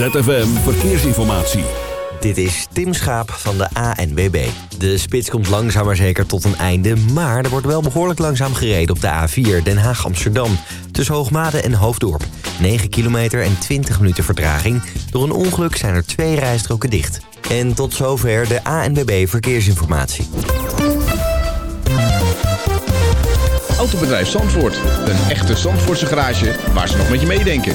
ZFM Verkeersinformatie. Dit is Tim Schaap van de ANWB. De spits komt langzaam maar zeker tot een einde... maar er wordt wel behoorlijk langzaam gereden op de A4 Den Haag-Amsterdam... tussen Hoogmade en Hoofddorp. 9 kilometer en 20 minuten vertraging. Door een ongeluk zijn er twee rijstroken dicht. En tot zover de ANWB Verkeersinformatie. Autobedrijf Zandvoort. Een echte Zandvoortse garage waar ze nog met je meedenken.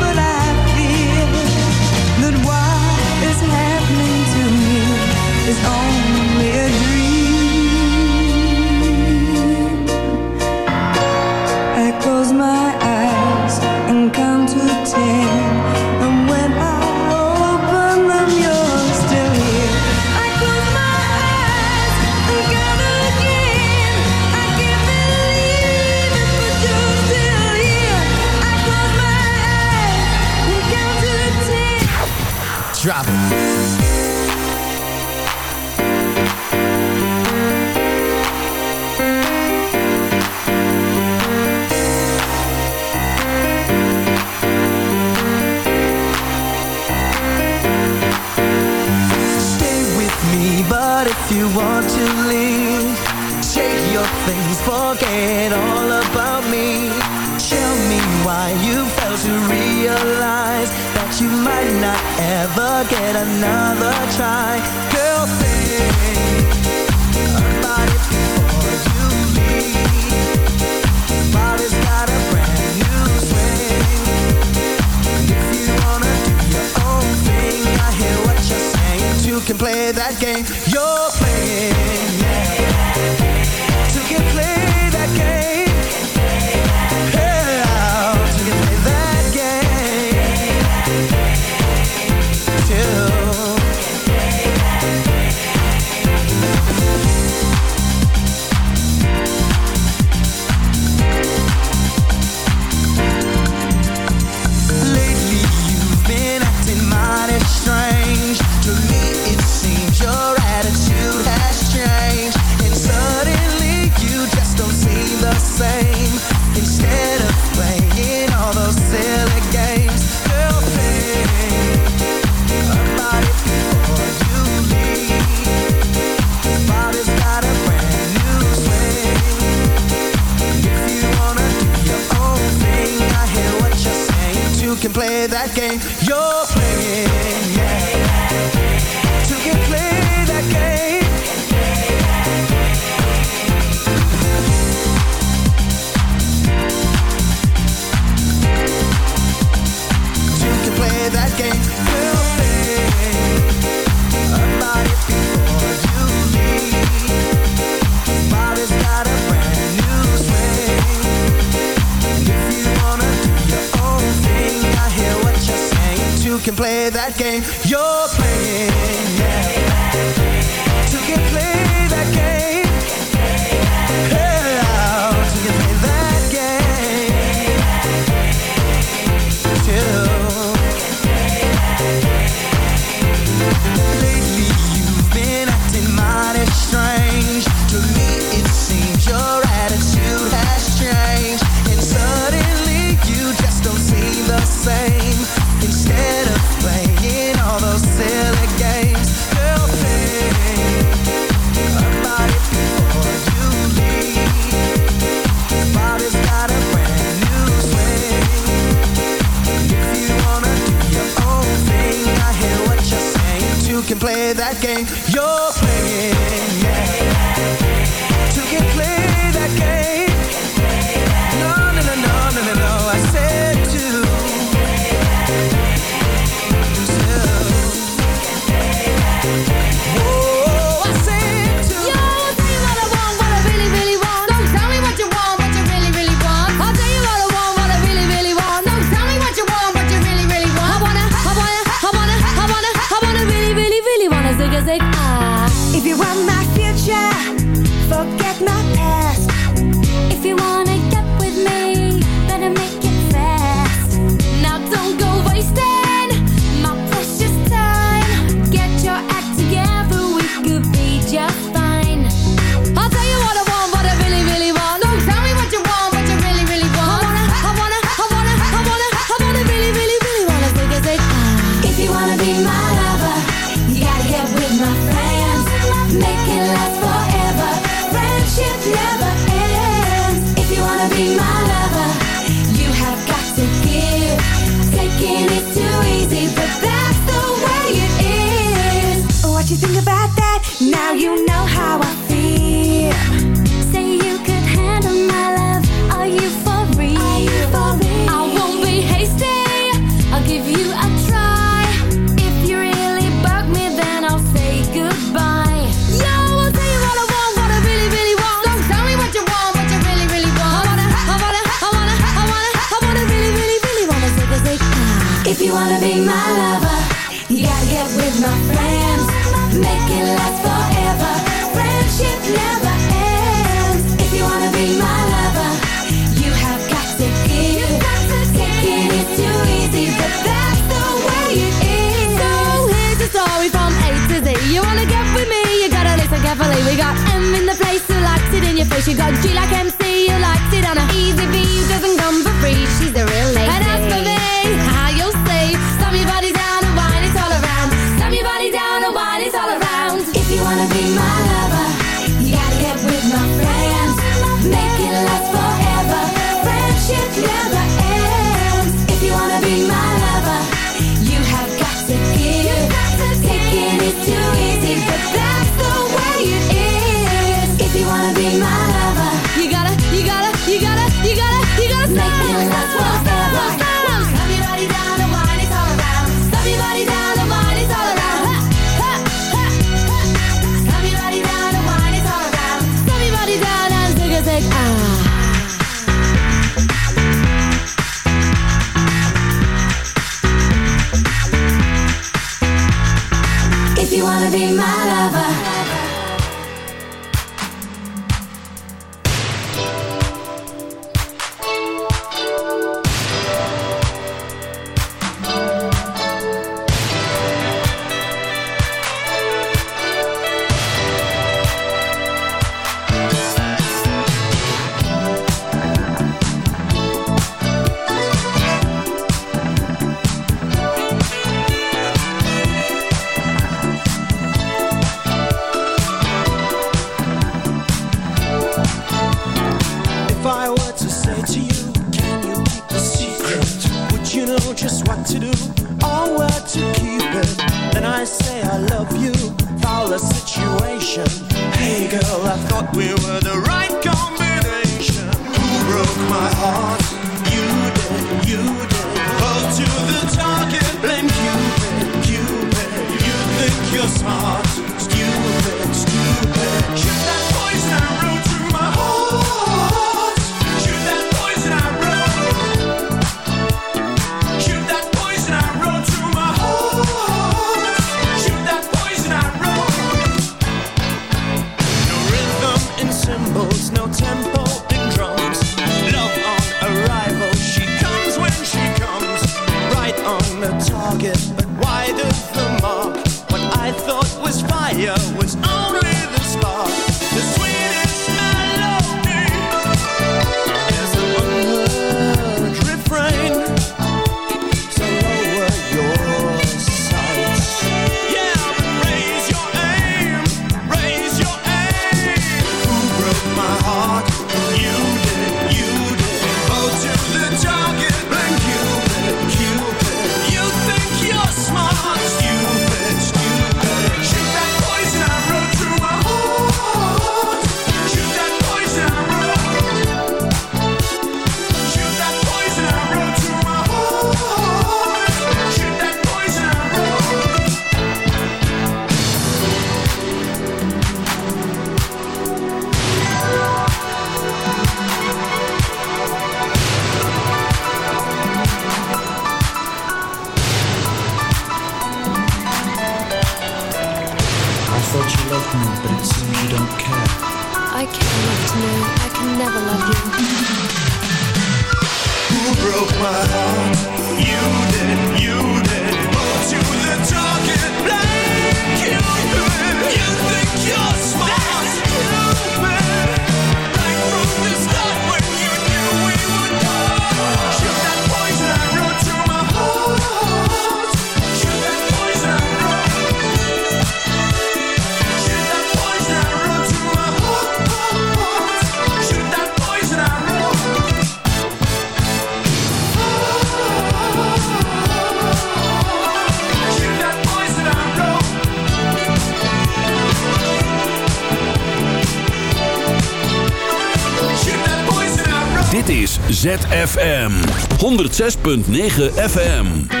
ZFM 106.9 FM.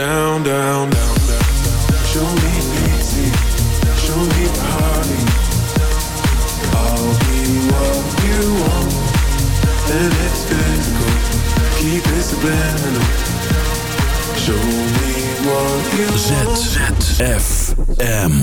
down, down, down, down. Show me easy, show me. I'll be what you want, and it's physical. Keep it subliminal. Show me what you want. ZZFM.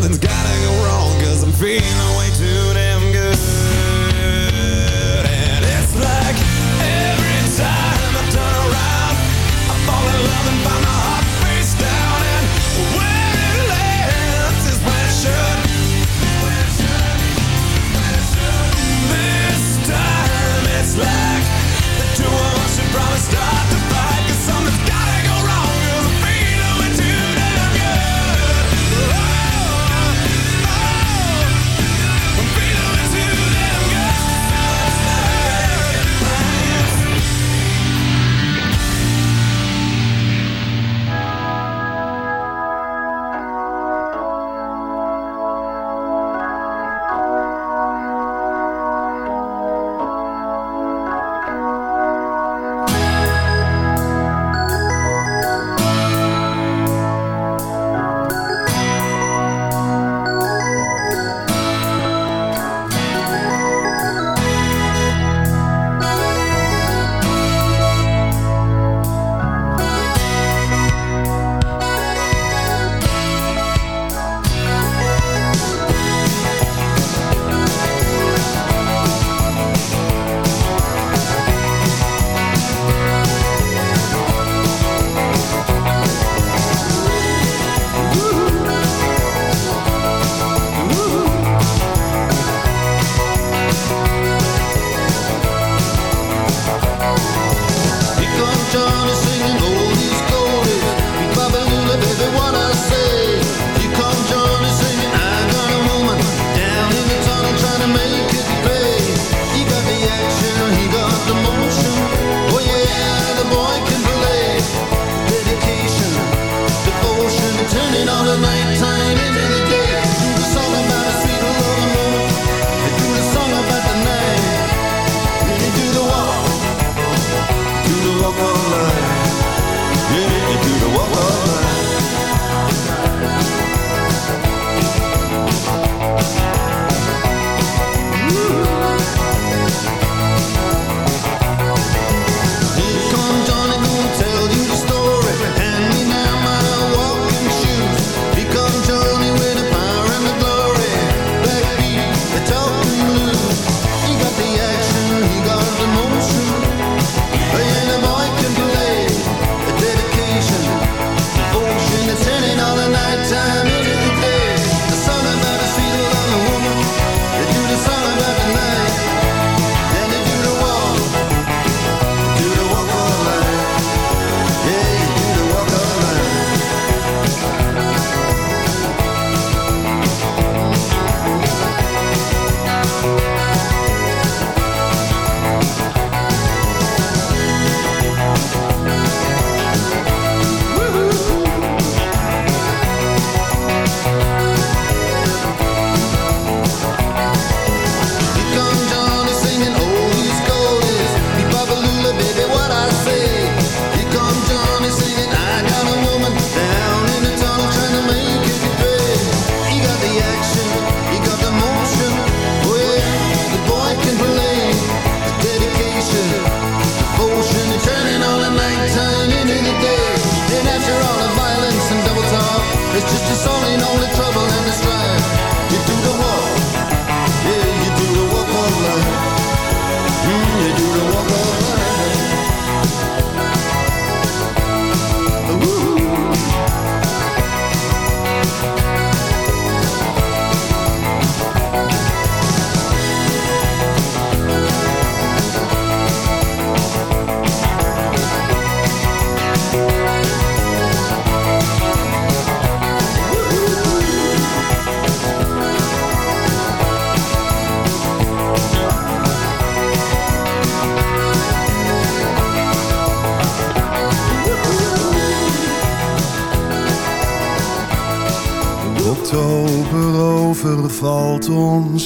something's gotta go wrong Cause I'm feeling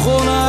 begonnen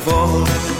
before.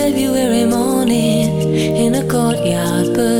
February morning in a courtyard. Birds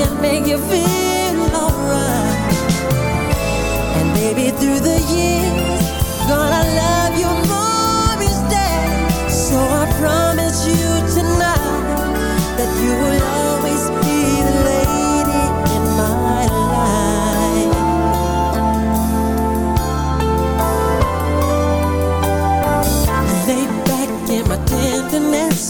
can make you feel alright. And maybe through the years, gonna love you more each day. So I promise you tonight that you will always be the lady in my life. Lay back in my tenderness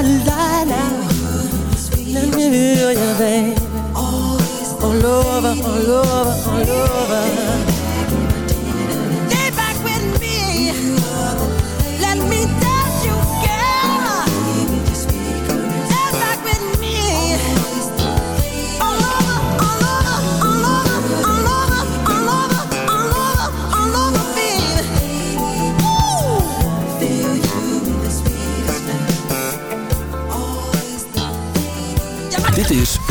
Let me feel oh, you. All over, all oh, over, all oh, over.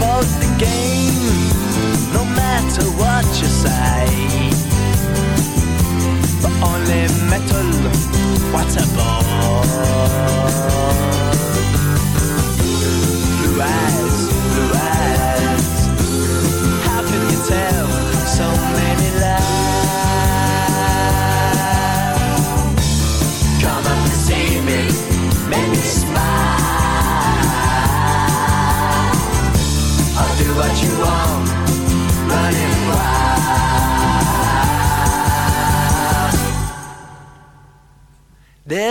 You the game, no matter what you say. But only metal, what a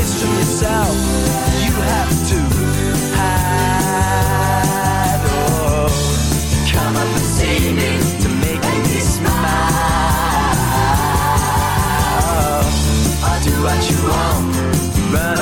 It's from yourself you have to hide. Come up and see me to make me smile. I'll do what you want, running